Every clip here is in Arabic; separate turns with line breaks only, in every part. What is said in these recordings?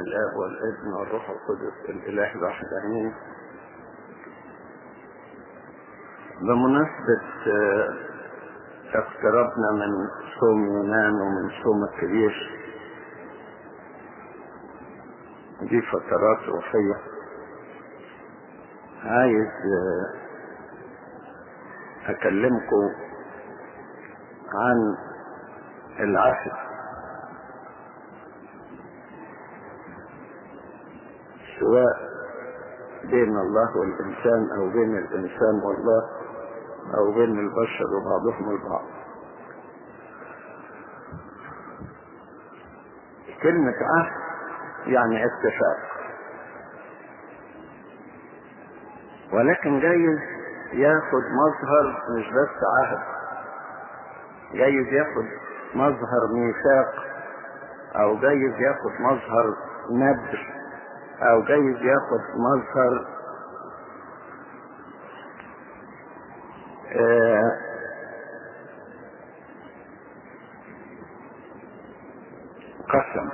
الآب والابن والروح القدس الإله الواحد آمين. بمناسبة آه، اقتربنا من صوم يونان ومن صوم الكبير دي فترات روحية. عايز آه، أكلمكم عن العهد. سواء بين الله والإنسان أو بين الإنسان والله أو بين البشر وبعضهم البعض. كلمة عهد يعني اتفاق. ولكن جايز ياخد مظهر مش بس عهد. جايز ياخد مظهر ميثاق أو جايز ياخد مظهر ندر أو جايز ياخد مظهر آه قسم.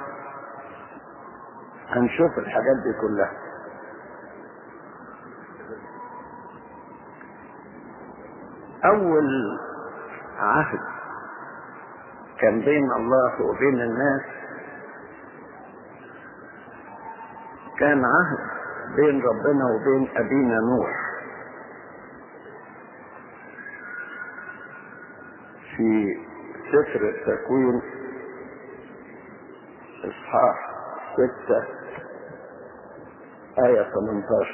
هنشوف الحاجات دي كلها. أول عهد كان بين الله وبين الناس كان عهد بين ربنا وبين أبينا نوح. في سفر التكوين إصحاح ستة آية 18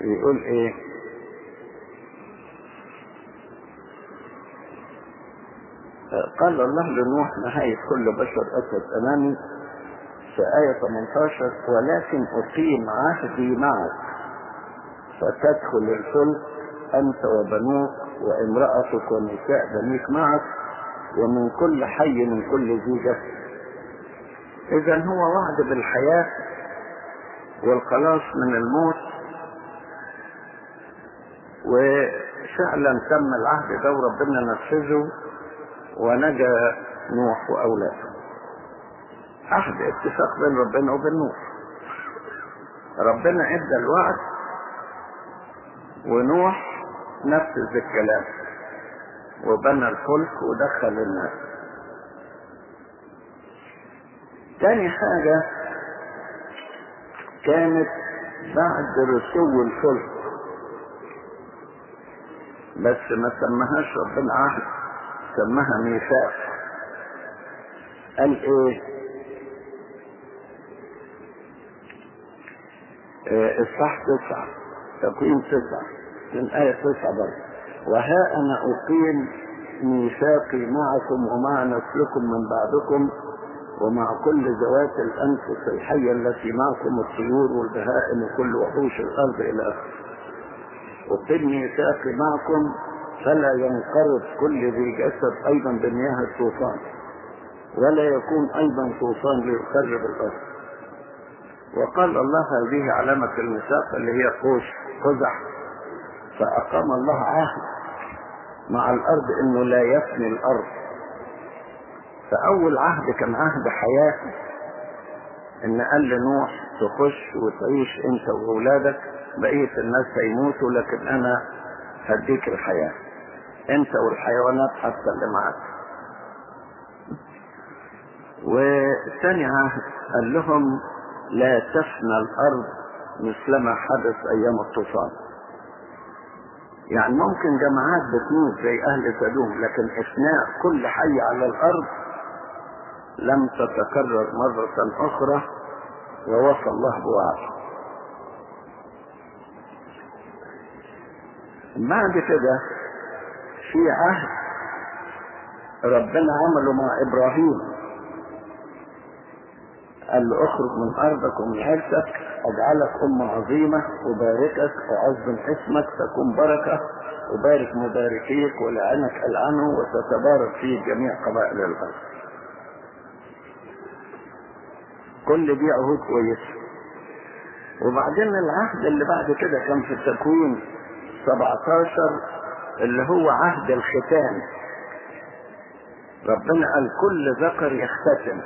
بيقول إيه؟ قال الله لنوح نهاية كل بشر أسد أمامي في آية 18 ولكن أقيم عهدي معك فتدخل الفلك أنت وبنوك وامرأتك ونساء بنيك معك ومن كل حي من كل ذي جسد. إذا هو وعد بالحياة والخلاص من الموت وفعلا تم العهد ده وربنا نفذه. ونجا نوح وأولاده. عهد اتفاق بين ربنا وبين نوح. ربنا ادى الوعد ونوح نفذ الكلام وبنى الفلك ودخل الناس تاني حاجة كانت بعد رسو الفلك بس ما سماهاش ربنا عهد. سماها ميثاق. قال إيه؟ آه إصحاح تسعة. تقويم تسعة. من آية تسعة برضه. وها أنا أقيم ميثاقي معكم ومع نسلكم من بعدكم ومع كل ذوات الأنفس الحية التي معكم الطيور والبهائم وكل وحوش الأرض إلى آخره. أقيم ميثاقي معكم فلا ينقرض كل ذي جسد أيضا بمياه الطوفان ولا يكون أيضا طوفان ليخرب الأرض. وقال الله هذه علامة الميثاق اللي هي قوس قزح فأقام الله عهد مع الأرض إنه لا يفني الأرض. فأول عهد كان عهد حياة. إن قال لنوح تخش وتعيش أنت وأولادك بقية الناس هيموتوا لكن أنا هديك الحياة. أنت والحيوانات حتى اللي وثاني عهد قال لهم لا تفنى الأرض مثلما حدث أيام الطوفان. يعني ممكن جماعات بتموت زي أهل سدوم لكن إثناء كل حي على الأرض لم تتكرر مرة أخرى ووفى الله بوعده. بعد كده في عهد ربنا عمله مع إبراهيم. قال له اخرج من أرضك ومن عرسك أجعلك ام عظيمة وباركك واعظم اسمك تكون بركة وبارك مباركيك ولعنك العنه وتتبارك فيه جميع قبائل الأرض. كل دي عهود كويسة. وبعدين العهد اللي بعد كده كان في التكوين 17 اللي هو عهد الختان ربنا قال كل ذكر يختتم.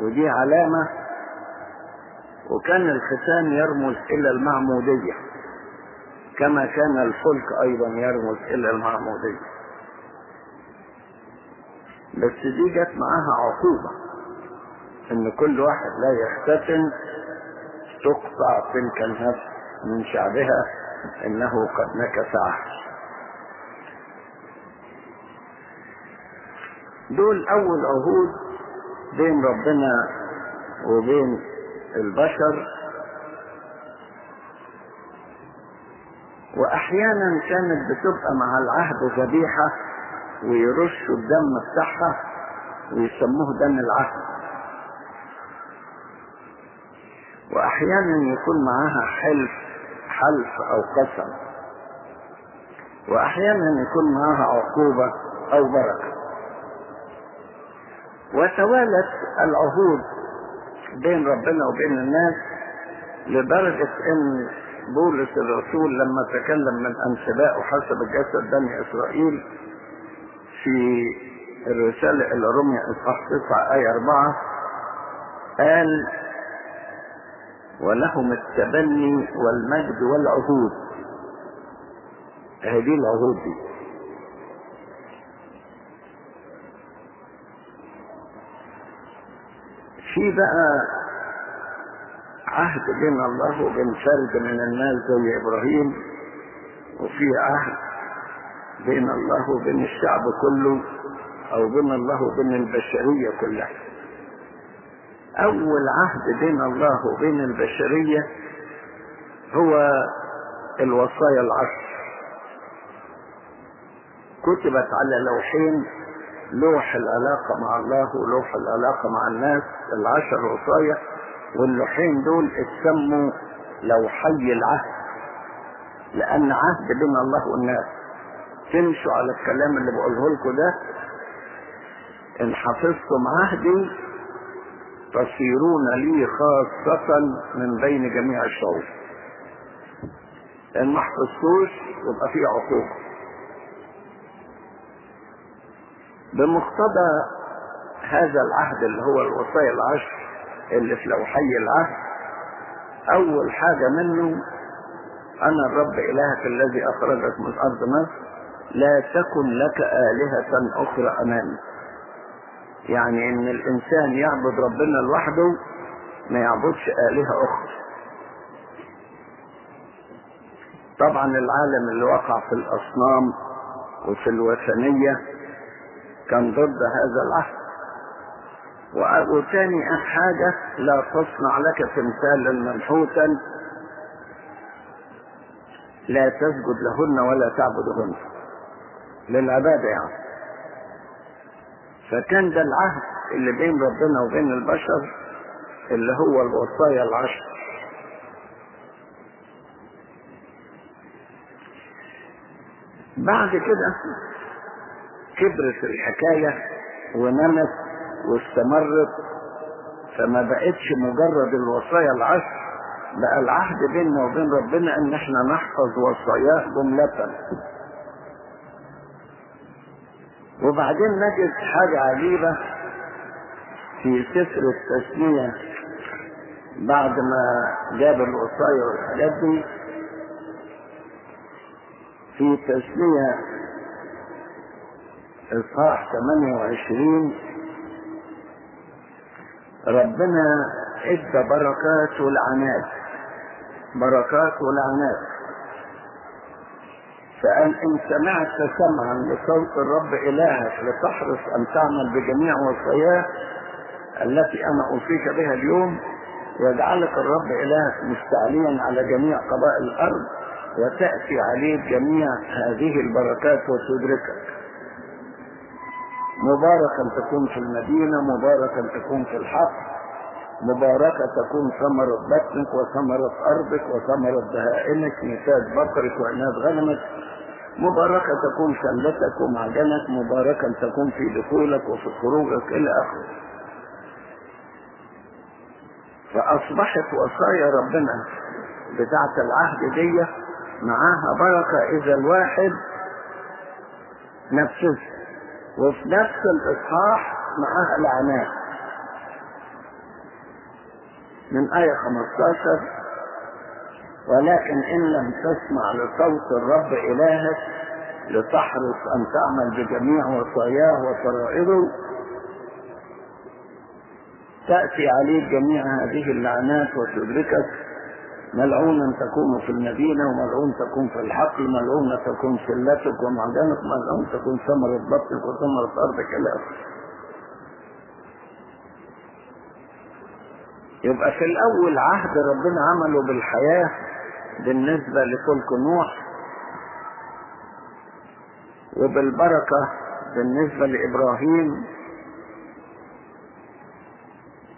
ودي علامة. وكان الختان يرمز إلى المعمودية. كما كان الفلك أيضا يرمز إلى المعمودية. بس دي جت معاها عقوبة. إن كل واحد لا يختتن تقطع تلك النفس من شعبها. إنه قد نكث عهد دول أول عهود بين ربنا وبين البشر. وأحيانا كانت بتبقى مع العهد ذبيحة ويرشوا الدم بتاعها ويسموه دم العهد. وأحيانا يكون معاها حلف حلف أو قسم. وأحيانا يكون معاها عقوبة أو بركة. وتوالت العهود بين ربنا وبين الناس لدرجة إن بولس الرسول لما تكلم من انسباء حسب الجسد بني إسرائيل في الرسالة إلى روميا إصحاح 9 آية 4 قال ولهم التبني والمجد والعهود. هذه العهود دي. في بقى عهد بين الله وبين فرد من الناس زي إبراهيم وفي عهد بين الله وبين الشعب كله أو بين الله وبين البشرية كلها. أول عهد بين الله وبين البشرية هو الوصايا العشر كتبت على لوحين لوح العلاقة مع الله ولوح العلاقة مع الناس العشر وصايا واللوحين دول اتسموا لوحي العهد. لأن عهد بين الله والناس. تمشوا على الكلام اللي بقوله لكم ده. إن حفظتم عهدي تصيرون لي خاصة من بين جميع الشعوب. إن ما حفظتوش يبقى في عقوبة بمقتضى هذا العهد اللي هو الوصايا العشر اللي في لوحي العهد. أول حاجة منه أنا الرب إلهك الذي أخرجك من أرض مصر لا تكن لك آلهة أخرى أمامي. يعني إن الإنسان يعبد ربنا لوحده ما يعبدش آلهة أخرى. طبعا العالم اللي وقع في الأصنام وفي الوثنية كان ضد هذا العهد وتاني حاجة لا تصنع لك تمثالا منحوتا لا تسجد لهن ولا تعبدهن. للعبادة يعني. فكان ده العهد اللي بين ربنا وبين البشر اللي هو الوصايا العشر. بعد كده كبرت الحكاية ونمت واستمرت فما بقتش مجرد الوصايا العشر بقى العهد بيننا وبين ربنا إن إحنا نحفظ وصاياه جملة. وبعدين نجد حاجة عجيبة في سفر التسمية بعد ما جاب الوصايا والحاجات دي. في تسمية إصحاح 28 ربنا ادى بركات ولعنات بركات ولعنات فقال إن سمعت سمعا لصوت الرب إلهك لتحرص أن تعمل بجميع وصاياه التي أنا أوصيك بها اليوم يجعلك الرب إلهك مستعليا على جميع قبائل الأرض وتأتي عليك جميع هذه البركات وتدركك مباركا تكون في المدينة مباركا تكون في الحق. مباركة تكون ثمرة بطنك وثمرة أرضك وثمرة بهائمك نتاج بقرك وعناد غنمك. مباركة تكون شلتك ومعجنك مباركا تكون في دخولك وفي خروجك إلى آخره. فأصبحت وصايا ربنا بتاعة العهد دي معاها بركة. إذا الواحد نفذها وفي نفس الإصحاح معاها لعنات من آية 15 ولكن إن لم تسمع لصوت الرب إلهك لتحرص أن تعمل بجميع وصاياه وفرائضه تأتي عليك جميع هذه اللعنات وتدركك ملعونا تكون في المدينة وملعون تكون في الحقل ملعونة تكون سلتك ومعدنك ملعون تكون ثمرة بطنك وثمرة أرضك إلى يبقى في الأول عهد ربنا عمله بالحياة بالنسبة لفلك نوح وبالبركة بالنسبة لإبراهيم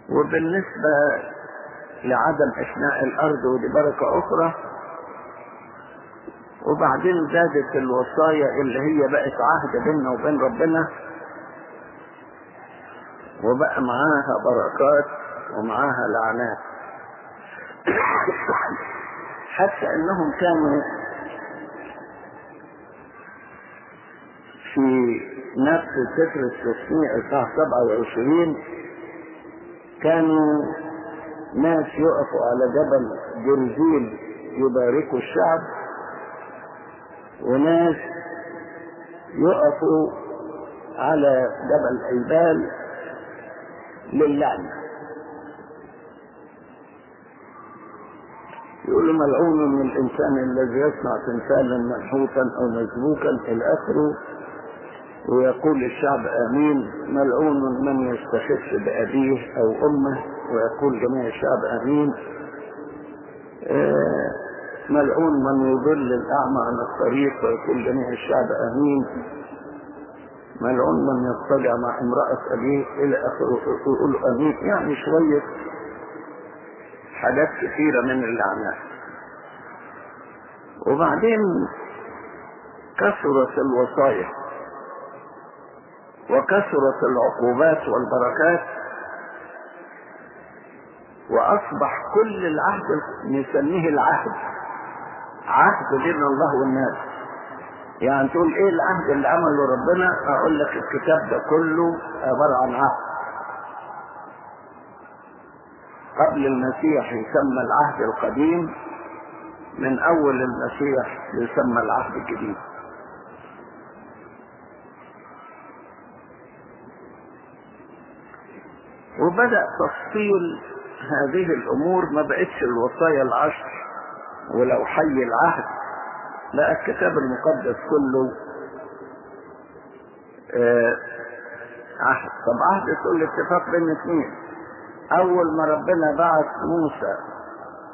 وبالنسبة لعدم إفناء الأرض ودي بركة أخرى. وبعدين زادت الوصايا اللي هي بقت عهد بيننا وبين ربنا. وبقى معاها بركات ومعاها لعنات. حتى إنهم كانوا في نفس سفر التسميع الساعة 27 كانوا ناس يقفوا على جبل جرزيل يباركوا الشعب وناس يقفوا على جبل ايبال للعنة. يقول ملعون من الإنسان الذي يصنع تمثالا منحوتا أو مسبوكا إلى آخره ويقول الشعب آمين ملعون من يستخف بأبيه أو أمه ويقول جميع الشعب آمين. آه ملعون من يضل الأعمى عن الطريق ويقول جميع الشعب آمين. ملعون من يضطجع مع امرأة أبيه إلى آخره يقول أمين. يعني شوية حاجات كثيرة من اللعنات وبعدين كثرت الوصايا. وكثرت العقوبات والبركات وأصبح كل العهد نسميه العهد عهد بين الله والناس. يعني تقول إيه العهد اللي عمله ربنا؟ أقول لك الكتاب ده كله عبارة عن عهد. قبل المسيح يسمى العهد القديم من أول المسيح يسمى العهد الجديد. وبدأ تفصيل هذه الأمور ما بقتش الوصايا العشر ولو حي العهد لا الكتاب المقدس كله آه عهد. طب عهد تقول اتفاق بين اثنين. أول ما ربنا بعث موسى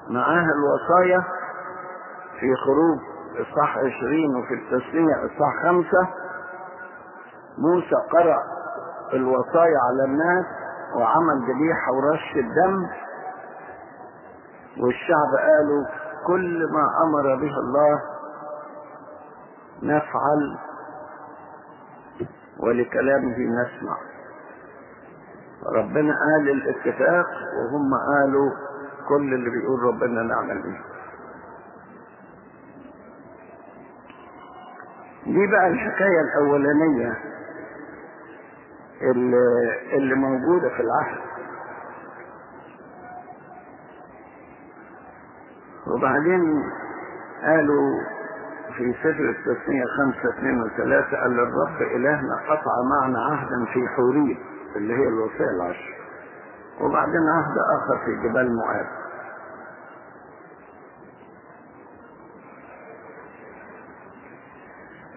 معاه الوصايا في خروج اصحاح عشرين وفي التسمية اصحاح خمسة موسى قرأ الوصايا على الناس وعمل ذبيحة ورش الدم. والشعب قالوا كل ما أمر به الله نفعل ولكلامه نسمع. ربنا قال الاتفاق وهم قالوا كل اللي بيقول ربنا نعمل به دي بقى الحكاية الأولانية. اللي, موجودة في العهد. وبعدين قالوا في سفر التسمية خمسة اثنين وثلاثة قال الرب إلهنا قطع معنا عهدا في حوريب اللي هي الوصية العشر. وبعدين عهد آخر في جبال مؤاب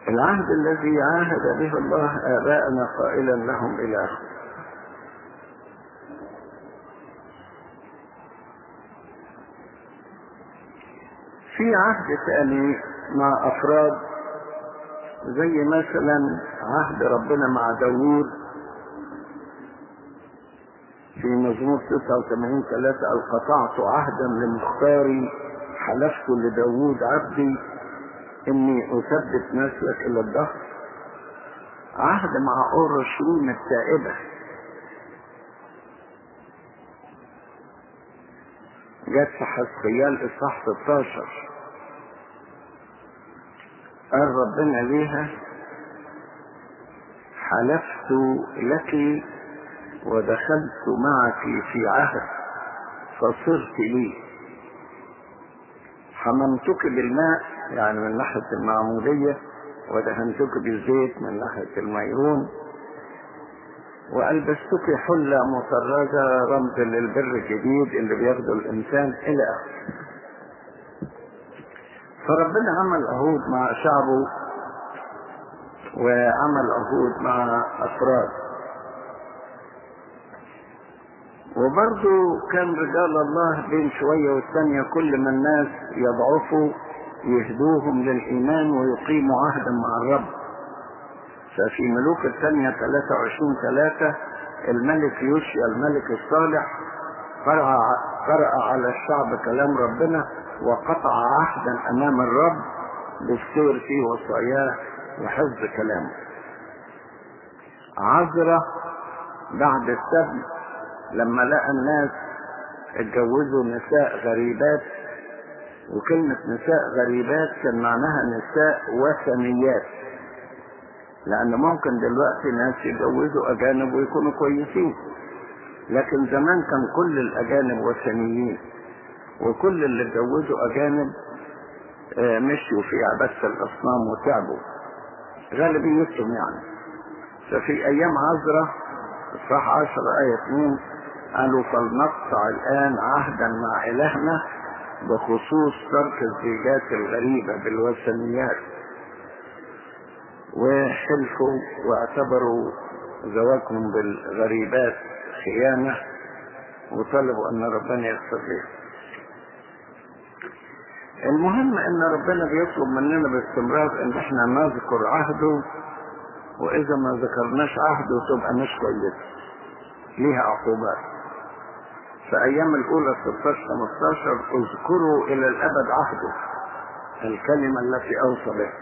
العهد الذي عاهد به الله آباءنا قائلا لهم آخره. في عهد ثاني مع أفراد زي مثلا عهد ربنا مع داوود في مزمور 89 ثلاثة قطعت عهدا لمختاري حلفت لداوود عبدي. إني أثبت نسلك إلى الدهر عهد مع أورشليم التائبة. جت في حسقيال اصحاح 16 قال ربنا ليها حلفت لك ودخلت معك في عهد فصرت لي. حممتك بالماء يعني من ناحية المعمودية ودهنتك بالزيت من ناحية الميرون وألبستك حلة مطرزة رمز للبر الجديد اللي بياخده الإنسان إلى آخره. فربنا عمل عهود مع شعبه وعمل عهود مع أفراد. وبرضه كان رجال الله بين شوية والثانية كل ما الناس يضعفوا يهدوهم للإيمان ويقيموا عهدا مع الرب. ففي ملوك الثانية 23 ثلاثة الملك يوشيا الملك الصالح قرأ, قرأ على الشعب كلام ربنا وقطع عهدا أمام الرب بالسير في وصاياه وحفظ كلامه. عذرة بعد السبي لما لقى الناس اتجوزوا نساء غريبات وكلمة نساء غريبات كان معناها نساء وثنيات. لأن ممكن دلوقتي ناس يتجوزوا أجانب ويكونوا كويسين. لكن زمان كان كل الأجانب وثنيين. وكل اللي اتجوزوا أجانب مشوا في عبادة الأصنام وتعبوا. غالبيتهم يعني. ففي أيام عذرة الصح عشر آية 2 قالوا فلنقطع الآن عهدا مع إلهنا بخصوص ترك الزيجات الغريبة بالوثنيات. وحلفوا واعتبروا زواجهم بالغريبات خيانة وطلبوا أن ربنا يغفر لهم المهم أن ربنا بيطلب مننا باستمرار إن إحنا نذكر عهده وإذا ما ذكرناش عهده تبقى مش كويسة. ليها عقوبات. في أيام الاولى 16 15 اذكروا إلى الأبد عهده الكلمة التي أوصى بها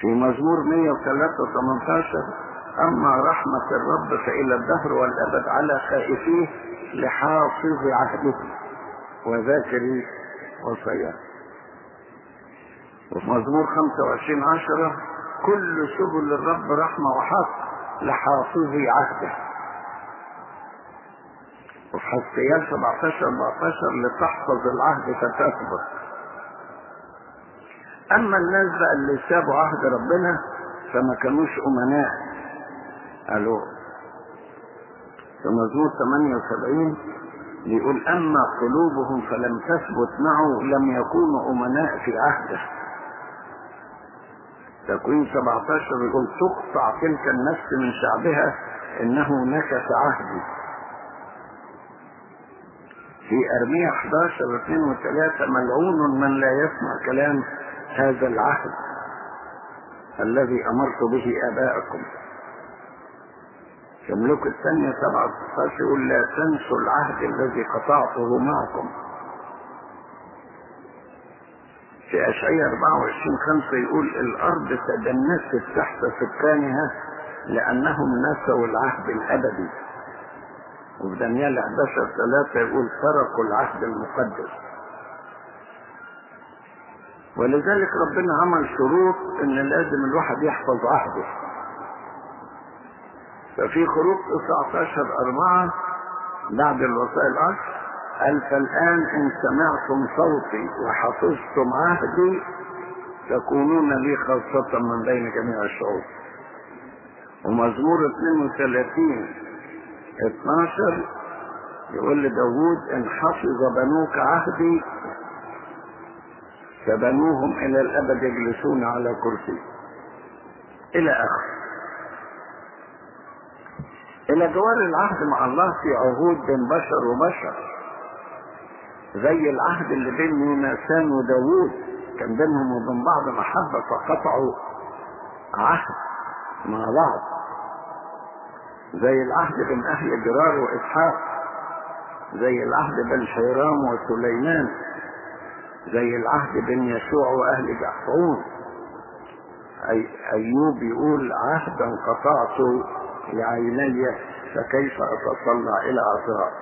في مزمور 103 18 أما رحمة الرب فإلى الدهر والأبد على خائفيه لحافظ عهده وذاكري وصيام وفي مزمور 25 عشرة كل سبل الرب رحمة وحق لحافظي عهده. وفي حسيال 17 14 لتحفظ العهد فتثبت أما الناس بقى اللي سابوا عهد ربنا فما كانوش أمناء. قالوا في مزمور 78 بيقول أما قلوبهم فلم تثبت معه لم يكونوا أمناء في عهده. تكوين 17 بيقول تقطع تلك النفس من شعبها إنه نكث عهدي. في أرمية 11 2 و3 ملعون من لا يسمع كلام هذا العهد الذي أمرت به آباءكم. في ملوك الثانية 17 يقول لا تنسوا العهد الذي قطعته معكم. في أشعية 24 5 يقول الأرض تدنست تحت سكانها لأنهم نسوا العهد الأبدي. وفي دانيال 11 3 يقول تركوا العهد المقدس. ولذلك ربنا عمل شروط إن لازم الواحد يحفظ عهده. ففي خروج 19 أربعة بعد الوصايا العشر قال فالآن إن سمعتم صوتي وحفظتم عهدي تكونون لي خاصة من بين جميع الشعوب. ومزمور 32 12 يقول لداود إن حفظ بنوك عهدي فبنوهم إلى الأبد يجلسون على كرسي. إلى آخر. إلى جوار العهد مع الله في عهود بين بشر وبشر. زي العهد اللي بين يونسان وداوود كان بينهم وبين بعض محبة فقطعوا عهد مع بعض. زي العهد بين أهل جرار وإسحاق زي العهد بين حيرام وسليمان زي العهد بين يشوع وأهل جحفون أي أيوب يقول عهدا قطعت لعيني فكيف أتصلى إلى عذراء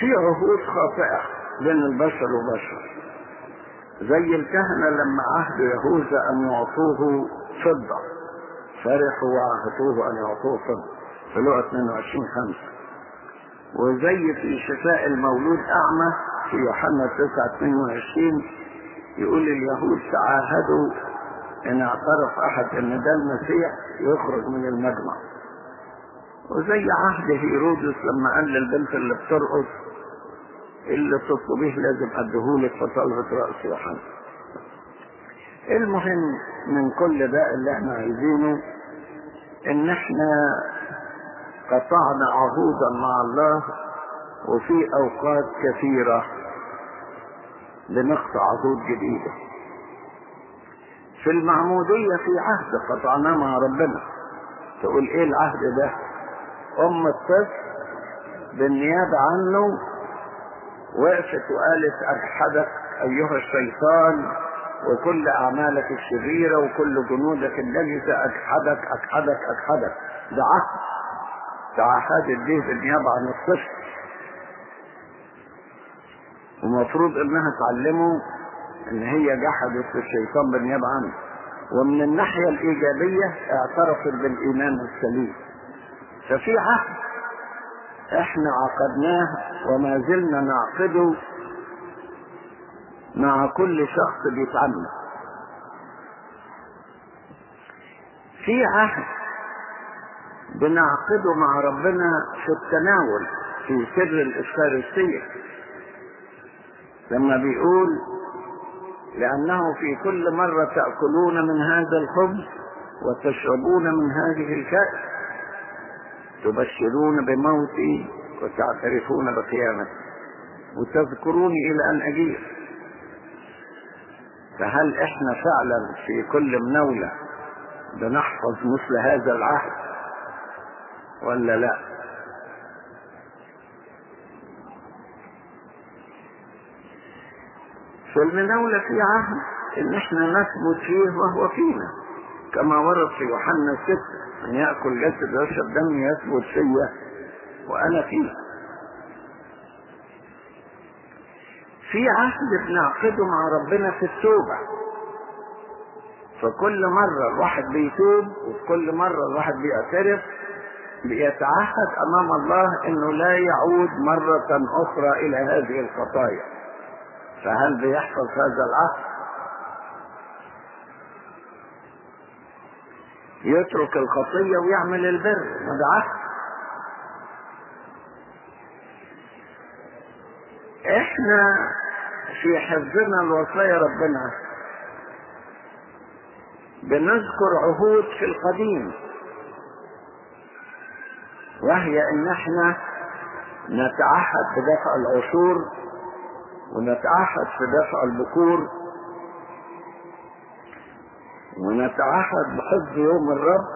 في عهود خاطئة بين البشر وبشر. زي الكهنة لما عهد يهوذا أن يعطوه فضة. فرحوا وعهدوه أن يعطوه فضة في لغة 22 5 وزي في شفاء المولود أعمى في يوحنا 9 22 يقول اليهود تعاهدوا إن اعترف أحد إن ده المسيح يخرج من المجمع. وزي عهد هيرودس لما قال للبنت اللي بترقص اللي تطلبيه لازم أديهولك فطلبت رأس يوحنا. المهم من كل ده اللي إحنا عايزينه ان إحنا قطعنا عهودا مع الله وفي اوقات كثيرة بنقطع عهود جديدة. في المعمودية في عهد قطعناه مع ربنا. تقول إيه العهد ده؟ أم الطفل بالنيابة عنه وقفت وقالت اجحدك أيها الشيطان. وكل أعمالك الشريرة وكل جنودك النجسة اجحدك اجحدك اجحدك ده عهد. تعهدت به بالنيابة عن الطفل ومفروض إنها تعلمه إن هي جحدت الشيطان بالنيابة عنه ومن الناحية الإيجابية اعترفت بالإيمان السليم. ففي عهد إحنا عقدناه وما زلنا نعقده مع كل شخص بيتعلم في عهد بنعقده مع ربنا في التناول في سر الإفكارستية لما بيقول لأنه في كل مرة تأكلون من هذا الخبز وتشربون من هذه الكأس تبشرون بموتي وتعترفون بقيامتي. وتذكروني إلى أن أجيب فهل إحنا فعلا في كل منولة بنحفظ مثل هذا العهد ولا لا؟ في المناولة في عهد إن إحنا نثبت فيه وهو فينا كما ورد في يوحنا 6 من يأكل جسد ويشرب دم يثبت فيا وأنا فيه. في عهد بنعقده مع ربنا في التوبة. فكل مرة الواحد بيتوب وكل مرة الواحد بيعترف بيتعهد أمام الله إنه لا يعود مرة أخرى إلى هذه الخطايا. فهل بيحفظ هذا العهد؟ يترك الخطية ويعمل البر. هذا عهد. إحنا في حفظنا الوصايا ربنا. بنذكر عهود في القديم. وهي إن إحنا نتعهد بدفع العشور ونتعهد في دفع البكور ونتعهد بحفظ يوم الرب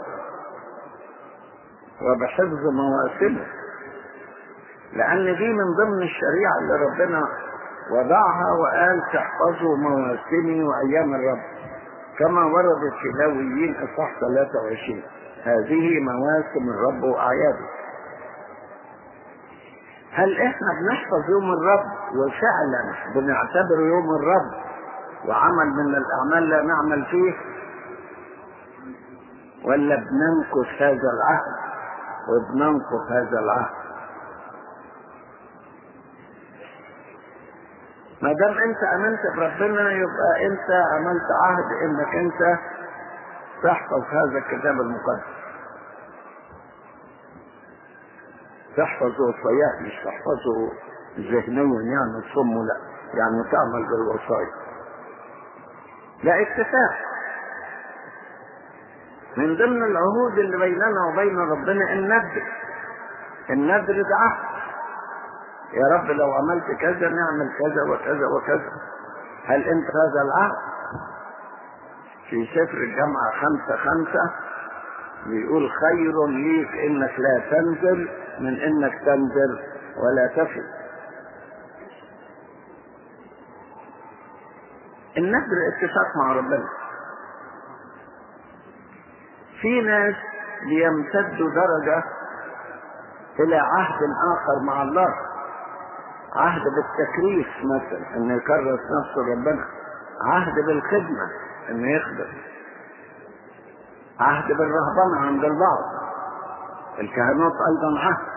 وبحفظ مواسمه. لأن دي من ضمن الشريعة اللي ربنا وضعها وقال تحفظوا مواسمي وأيام الرب. كما وردت في لاويين اصح 23 هذه مواسم الرب وأعياده. هل إحنا بنحفظ يوم الرب؟ وفعلا بنعتبر يوم الرب وعمل من الأعمال لا نعمل فيه؟ ولا بننكث هذا العهد؟ وبننقض هذا العهد. ما دام انت آمنت بربنا يبقى انت عملت عهد انك انت تحفظ هذا الكتاب المقدس. تحفظ وصاياه مش تحفظه ذهنيا يعني تصمه لا يعني تعمل بالوصايا لا اتفاق من ضمن العهود اللي بيننا وبين ربنا الندر الندر ده عهد. يا رب لو عملت كذا نعمل كذا وكذا وكذا. هل انت هذا العهد في سفر الجامعة خمسة خمسة بيقول خير ليك إنك لا تنزل من إنك تنزل ولا تفل. النذر اتفاق مع ربنا. في ناس بيمتدوا درجة إلى عهد آخر مع الله. عهد بالتكريس مثلا إن يكرس نفسه ربنا. عهد بالخدمة انه يخدم. عهد بالرهبنة عند البعض الكهنوت أيضا عهد.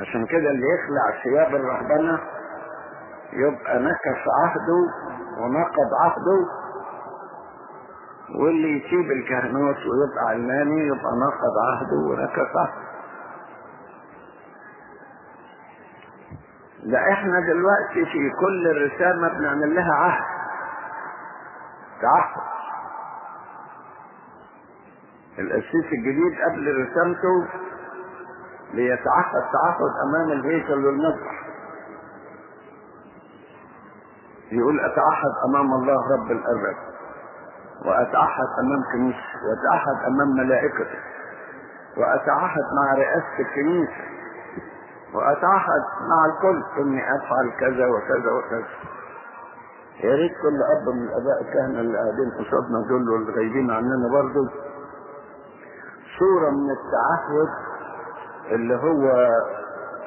عشان كده اللي يخلع ثياب الرهبنة يبقى نكس عهده ونقض عهده واللي يسيب الكهنوت ويبقى علماني يبقى نقض عهده ونكس عهده. ده إحنا دلوقتي في كل الرسالة بنعمل لها عهد. تعهد. القسيس الجديد قبل رسالته ليتعهد تعهد أمام الهيكل والمذبح. يقول أتعهد أمام الله رب الارباب وأتعهد أمام كنيسه وأتعهد أمام ملائكته وأتعهد مع رئاسة الكنيسة. واتعهد مع الكل إني أفعل كذا وكذا وكذا. يا ريت كل أب من الأباء الكهنة اللي قاعدين قصادنا دول واللي غايبين عننا برضه صورة من التعهد اللي هو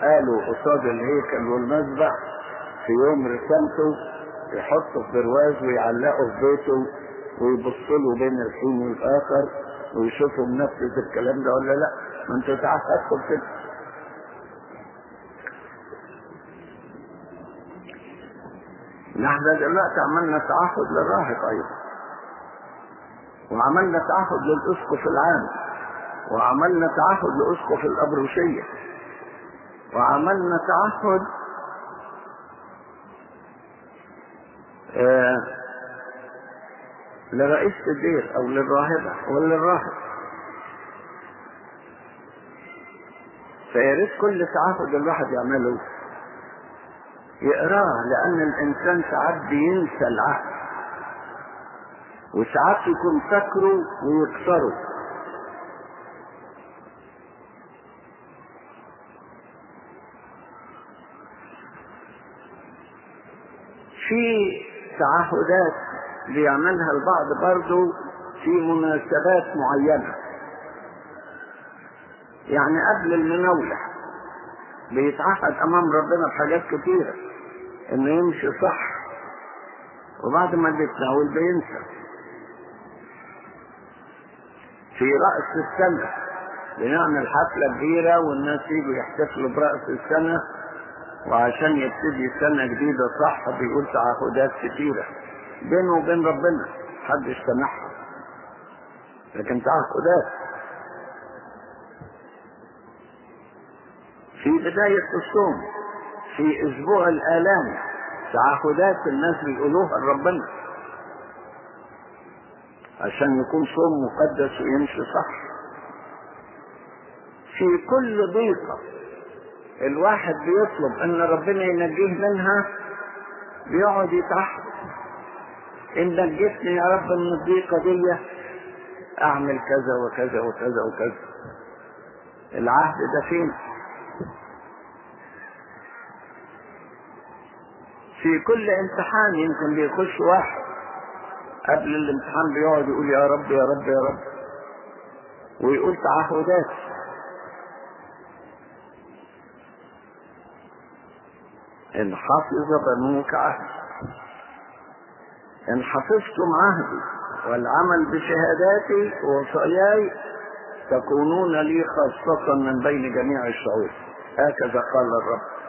قالوا قصاد الهيكل والمذبح في يوم رسالته يحطه في برواز ويعلقه في بيته ويبص له بين الحين والآخر ويشوفوا منفذ الكلام ده ولا لا. ما أنتوا تعهدتوا كده نحن دلوقتي عملنا تعهد للراهب أيضا. وعملنا تعهد للأسقف العام وعملنا تعهد لأسقف الأبروشية. وعملنا تعهد آه لرئيس الدير أو للراهبة أو للراهب. فياريت كل تعهد الواحد يعمله. يقراه لأن الإنسان ساعات بينسى العهد وساعات يكون فاكره ويكسره. في تعهدات بيعملها البعض برضه في مناسبات معينة. يعني قبل المناولة بيتعهد أمام ربنا بحاجات كتيرة. انه يمشي صح. وبعد ما بيتناول بينسى. في رأس السنة بنعمل حفلة كبيرة والناس يجوا يحتفلوا برأس السنة وعشان يبتدي سنة جديدة صح بيقول تعهدات كتيرة. بينه وبين ربنا محدش سامحها لكن تعهدات. في بداية الصوم. في أسبوع الآلام. تعهدات الناس بيقولوها لربنا عشان يكون صوم مقدس ويمشي صح. في كل ضيقة الواحد بيطلب أن ربنا ينجيه منها بيقعد يتعهد ان نجتني يا رب من الضيقة دي أعمل كذا وكذا وكذا وكذا. العهد ده فين؟ في كل امتحان يمكن بيخش واحد. قبل الامتحان بيقعد يقول يا رب يا رب يا رب. ويقول تعهدات. إن حفظ بنوك عهد. إن حفظتم عهدي والعمل بشهاداتي ووصاياي تكونون لي خاصة من بين جميع الشعوب. هكذا قال الرب.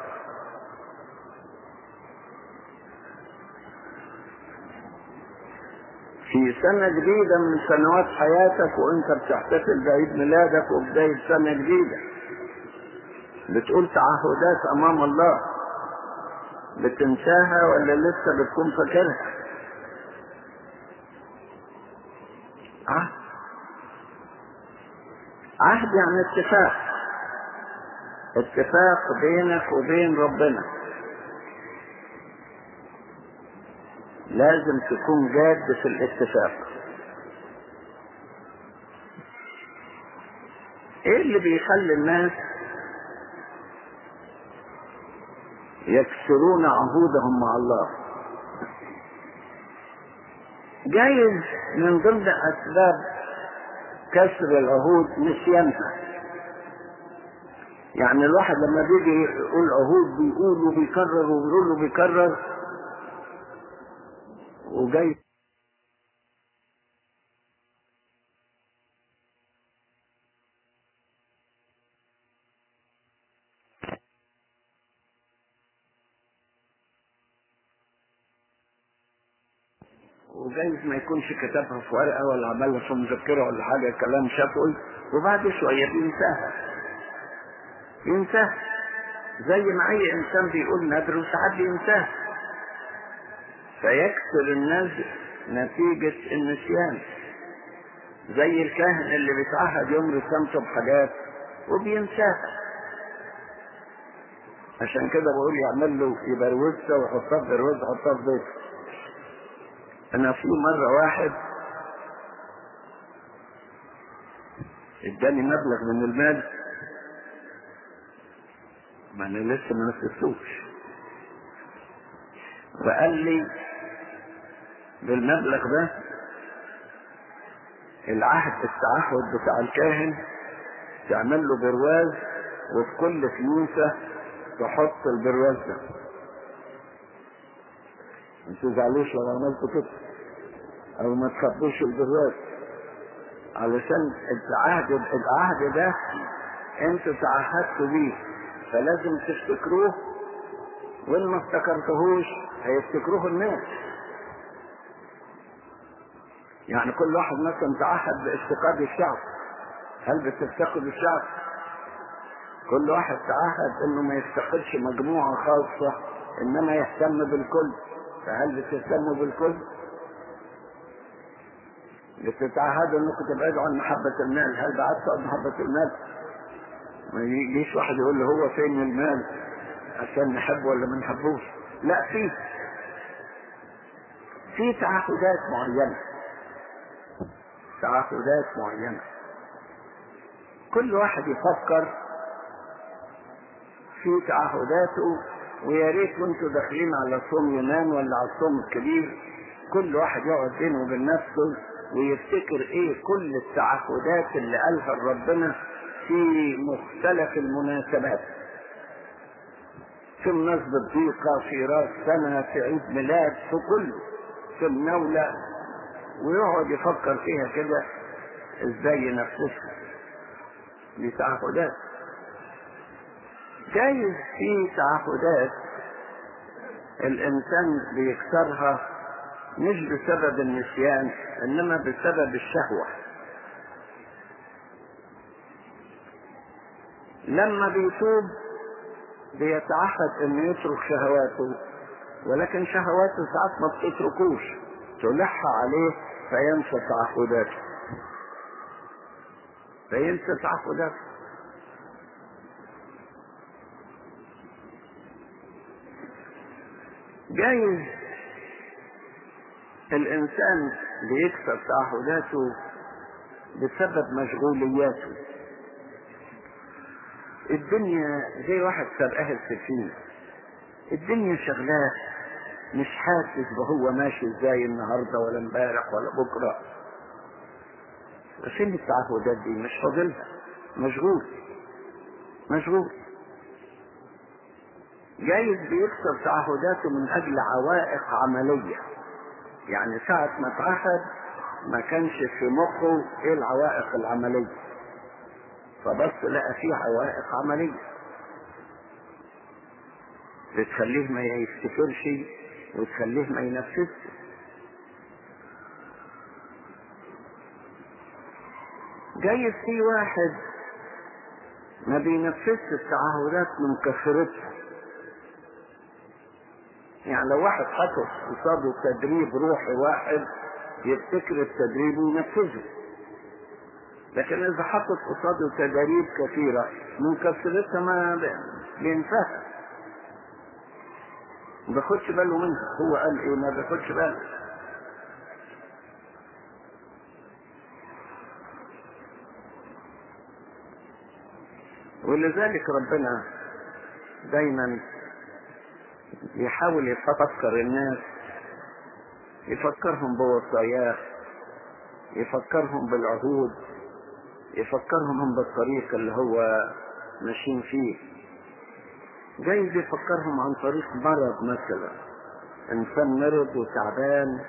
في سنة جديدة من سنوات حياتك وانت بتحتفل بعيد ميلادك وبداية سنة جديدة. بتقول تعهدات أمام الله. بتنساها ولا لسه بتكون فاكرها؟ عهد عهد يعني اتفاق. اتفاق بينك وبين ربنا. لازم تكون جاد في الاتفاق. إيه اللي بيخلي الناس يكسرون عهودهم مع الله؟ جايز من ضمن أسباب كسر العهود نسيانها. يعني الواحد لما بيجي يقول عهود بيقول وبيكرر وبيقول وبيكرر وجاي. وجايز ما يكونش كتبها في ورقة ولا عملها في مذكرة ولا حاجة كلام شفوي وبعد شوية بينساها. ينساها زي ما أي إنسان بيقول نذر وساعات بينساها. فيكسر النذر نتيجة النسيان. زي الكاهن اللي بيتعهد يوم رسامته بحاجات وبينساها. عشان كده بقول يعمل له يبروزها ويحطها في بروز يحطها في بيته أنا في مرة واحد اداني مبلغ من المال. ما أنا لسه ما نفذتوش. وقال لي بالمبلغ ده العهد التعهد بتاع الكاهن تعمل له برواز وفي كل كنيسة تحط البرواز ده. ما تزعلوش لو عملت كده أو ما تخبوش البرواز. علشان العهد العهد ده أنتوا تعهدتوا بيه فلازم تفتكروه وإن ما افتكرتهوش هيفتكروه الناس. يعني كل واحد مثلا تعهد بافتقاد الشعب هل بتفتقد الشعب كل واحد تعهد إنه ما يفتقدش مجموعة خاصة إنما يهتم بالكل. فهل بتهتموا بالكل؟ بتتعهدوا إنكم تبعدوا عن محبة المال. هل بعدتوا عن محبة المال؟ ما يجيش واحد يقول له هو فين المال؟ عشان نحبه ولا ما نحبوش؟ لا في. في تعهدات معينة. تعهدات معينة. كل واحد يفكر في تعهداته ويا ريت وانتوا داخلين على صوم يونان ولا على الصوم الكبير كل واحد يقعد بينه وبين نفسه ويفتكر إيه كل التعهدات اللي قالها ربنا في مختلف المناسبات. في مناسبة ضيقة في راس سنة في عيد ميلاد في كله. في النولة ويقعد يفكر فيها كده إزاي ينفذها. دي تعهدات. جايز في تعهدات الإنسان بيكسرها مش بسبب النسيان إنما بسبب الشهوة. لما بيتوب بيتعهد إنه يترك شهواته ولكن شهواته ساعات ما بتتركوش تلح عليه فينسى تعهداته فينسى تعهداته جايز الإنسان بيكسر تعهداته بسبب مشغولياته. الدنيا زي واحد سرقها السفينة الدنيا شغلاه. مش حاسس بهو ماشي إزاي النهارده ولا إمبارح ولا بكرة. فين التعهدات دي مش فاضلها مشغول. مشغول. جايز بيكسر تعهداته من أجل عوائق عملية. يعني ساعة ما اتعهد ما كانش في مخه إيه العوائق العملية. فبس لقى فيه عوائق عملية. بتخليه ما يفتكرش وتخليه ما ينفذش. جايز في واحد ما بينفذش التعهدات من كثرتها. يعني لو واحد حطت قصاده تدريب روحي واحد يفتكر التدريب وينفذه. لكن إذا حطت قصاده تدريب كثيرة من كثرتها ما بينفعها ما بياخدش باله منها. هو قال إيه؟ ما بياخدش باله. ولذلك ربنا دايما يحاول يفكر الناس يفكرهم بوصاياه يفكرهم بالعهود يفكرهم بالطريق اللي هو ماشيين فيه. جايز يفكرهم عن طريق مرض مثلا. إنسان مرض وتعبان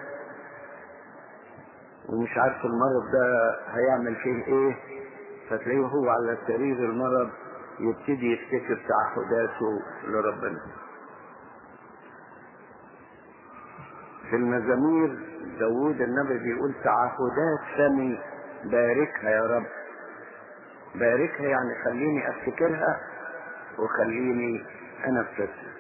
ومش عارف المرض ده هيعمل فيه إيه فتلاقيه هو على سرير المرض يبتدي يفتكر تعهداته لربنا. في المزامير داوود النبي بيقول تعهدات فمي باركها يا رب. باركها يعني خليني أفتكرها وخليني انفذها